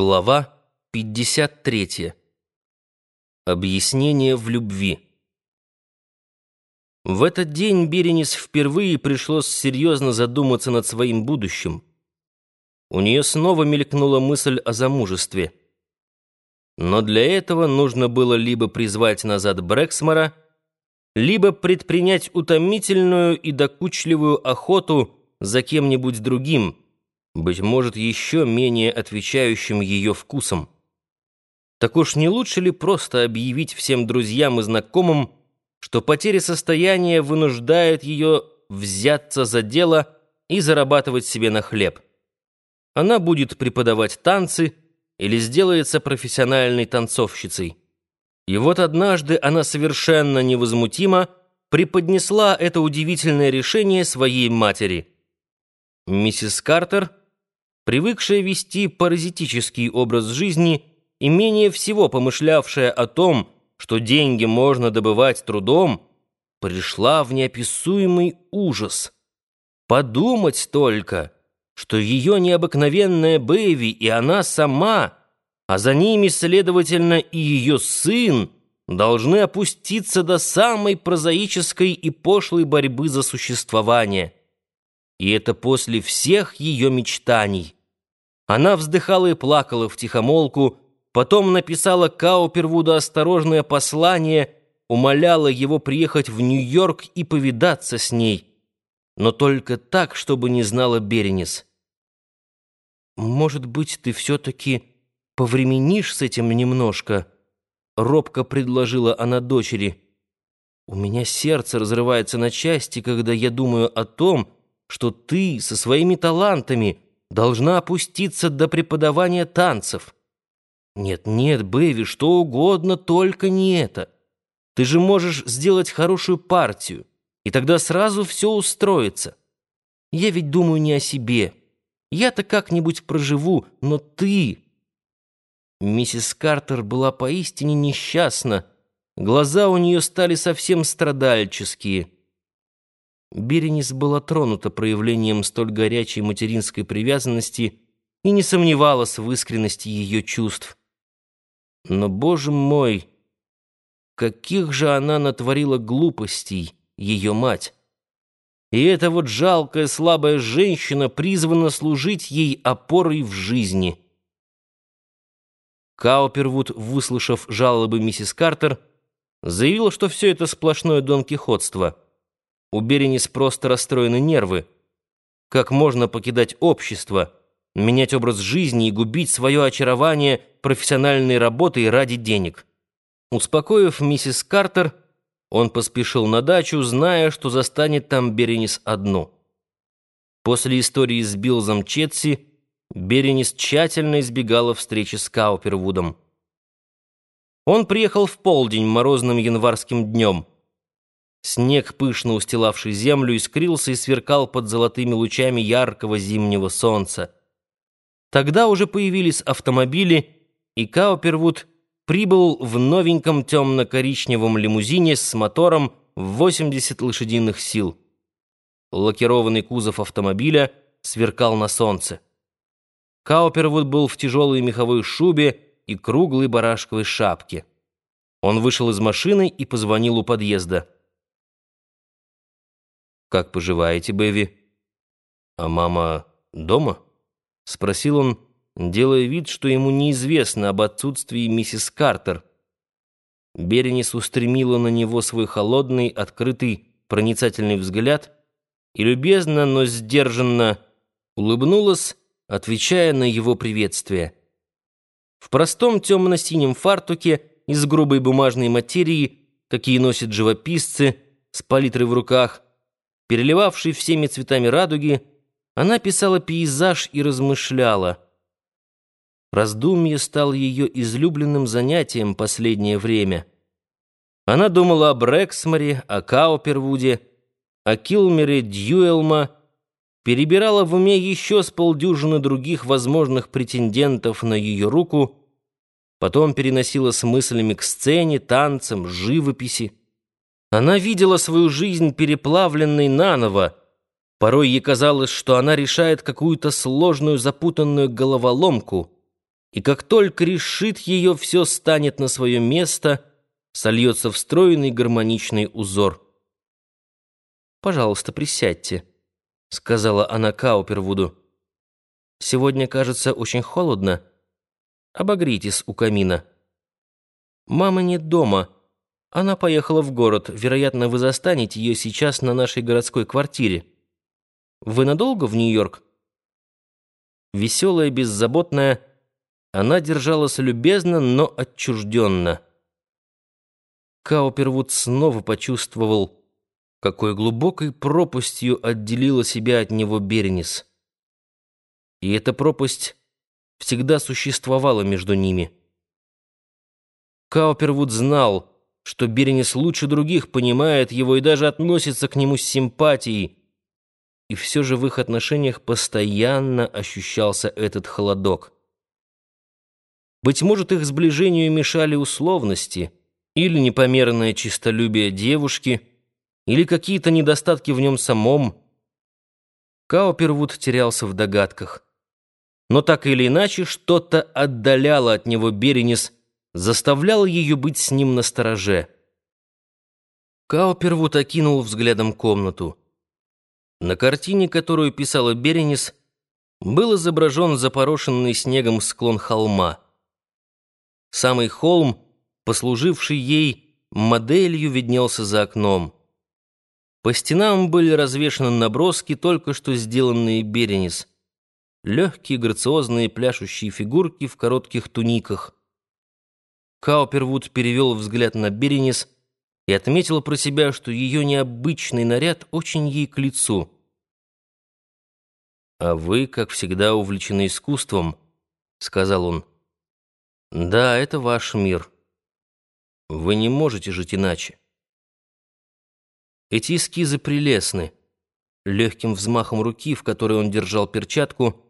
Глава 53. Объяснение в любви. В этот день Беренис впервые пришлось серьезно задуматься над своим будущим. У нее снова мелькнула мысль о замужестве. Но для этого нужно было либо призвать назад Брэксмора, либо предпринять утомительную и докучливую охоту за кем-нибудь другим — быть может, еще менее отвечающим ее вкусом. Так уж не лучше ли просто объявить всем друзьям и знакомым, что потеря состояния вынуждает ее взяться за дело и зарабатывать себе на хлеб? Она будет преподавать танцы или сделается профессиональной танцовщицей. И вот однажды она совершенно невозмутимо преподнесла это удивительное решение своей матери. Миссис Картер — привыкшая вести паразитический образ жизни и менее всего помышлявшая о том, что деньги можно добывать трудом, пришла в неописуемый ужас. Подумать только, что ее необыкновенная Бэйви и она сама, а за ними, следовательно, и ее сын, должны опуститься до самой прозаической и пошлой борьбы за существование. И это после всех ее мечтаний. Она вздыхала и плакала втихомолку, потом написала Каупервуду осторожное послание, умоляла его приехать в Нью-Йорк и повидаться с ней, но только так, чтобы не знала Беренис. «Может быть, ты все-таки повременишь с этим немножко?» — робко предложила она дочери. «У меня сердце разрывается на части, когда я думаю о том, что ты со своими талантами — должна опуститься до преподавания танцев. Нет, нет, Бэви, что угодно, только не это. Ты же можешь сделать хорошую партию, и тогда сразу все устроится. Я ведь думаю не о себе. Я-то как-нибудь проживу, но ты... Миссис Картер была поистине несчастна. Глаза у нее стали совсем страдальческие. Беренис была тронута проявлением столь горячей материнской привязанности и не сомневалась в искренности ее чувств. Но, боже мой, каких же она натворила глупостей, ее мать! И эта вот жалкая, слабая женщина призвана служить ей опорой в жизни. Каупервуд, выслушав жалобы миссис Картер, заявил, что все это сплошное донкихотство — у Беренис просто расстроены нервы. Как можно покидать общество, менять образ жизни и губить свое очарование профессиональной работой ради денег? Успокоив миссис Картер, он поспешил на дачу, зная, что застанет там Беренис одну. После истории с Билзом Четси Беренис тщательно избегала встречи с Каупервудом. Он приехал в полдень морозным январским днем. Снег, пышно устилавший землю, искрился и сверкал под золотыми лучами яркого зимнего солнца. Тогда уже появились автомобили, и Каупервуд прибыл в новеньком темно-коричневом лимузине с мотором в 80 лошадиных сил. Лакированный кузов автомобиля сверкал на солнце. Каупервуд был в тяжелой меховой шубе и круглой барашковой шапке. Он вышел из машины и позвонил у подъезда. «Как поживаете, Бэви?» «А мама дома?» — спросил он, делая вид, что ему неизвестно об отсутствии миссис Картер. Беренис устремила на него свой холодный, открытый, проницательный взгляд и любезно, но сдержанно улыбнулась, отвечая на его приветствие. В простом темно-синем фартуке из грубой бумажной материи, какие носят живописцы, с палитрой в руках — Переливавшей всеми цветами радуги, она писала пейзаж и размышляла. Раздумье стало ее излюбленным занятием последнее время. Она думала о Брэксморе, о Каупервуде, о Килмере Дьюэлма, перебирала в уме еще с полдюжины других возможных претендентов на ее руку, потом переносила с мыслями к сцене, танцам, живописи. Она видела свою жизнь переплавленной наново. Порой ей казалось, что она решает какую-то сложную запутанную головоломку. и как только решит ее, все станет на свое место, сольется в стройный гармоничный узор. «Пожалуйста, присядьте», — сказала она Каупервуду. «Сегодня, кажется, очень холодно. Обогрейтесь у камина». «Мама нет дома. Она поехала в город. Вероятно, вы застанете ее сейчас на нашей городской квартире. Вы надолго в Нью-Йорк?» Веселая, беззаботная, она держалась любезно, но отчужденно. Каупервуд снова почувствовал, какой глубокой пропастью отделила себя от него Беренис. И эта пропасть всегда существовала между ними. Каупервуд знал, что Беренис лучше других понимает его и даже относится к нему с симпатией, и все же в их отношениях постоянно ощущался этот холодок. Быть может, их сближению мешали условности или непомерное чистолюбие девушки, или какие-то недостатки в нем самом. Каупервуд терялся в догадках. Но так или иначе, что-то отдаляло от него Беренис, заставляло ее быть с ним на стороже. Каупервуд окинул взглядом комнату. На картине, которую писала Беренис, был изображен запорошенный снегом склон холма. Самый холм, послуживший ей моделью, виднелся за окном. По стенам были развешаны наброски, только что сделанные Беренис. Легкие, грациозные, пляшущие фигурки в коротких туниках. Каупервуд перевел взгляд на Беренис и отметила про себя, что ее необычный наряд очень ей к лицу. «А вы, как всегда, увлечены искусством», — сказал он. «Да, это ваш мир. Вы не можете жить иначе». Эти эскизы прелестны. Легким взмахом руки, в которой он держал перчатку,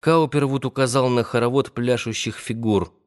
Каупервуд указал на хоровод пляшущих фигур —